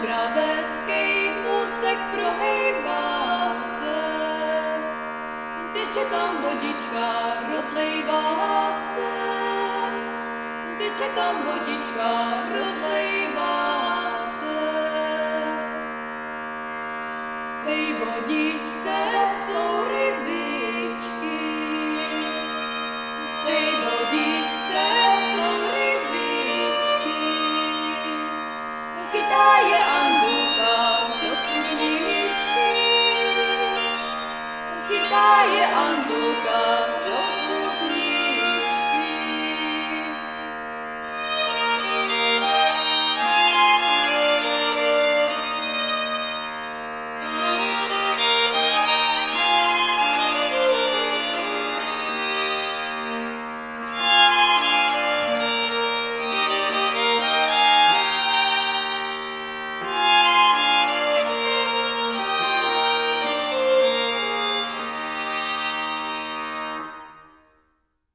Dobravecký můstek prohýbá se. Teče tam vodička, rozlejvá se. Teče tam vodička, rozlejvá se. V té vodičce jsou rybičky. V té vodičce jsou rybičky. Chytá je sudničky. Chytá je Andulka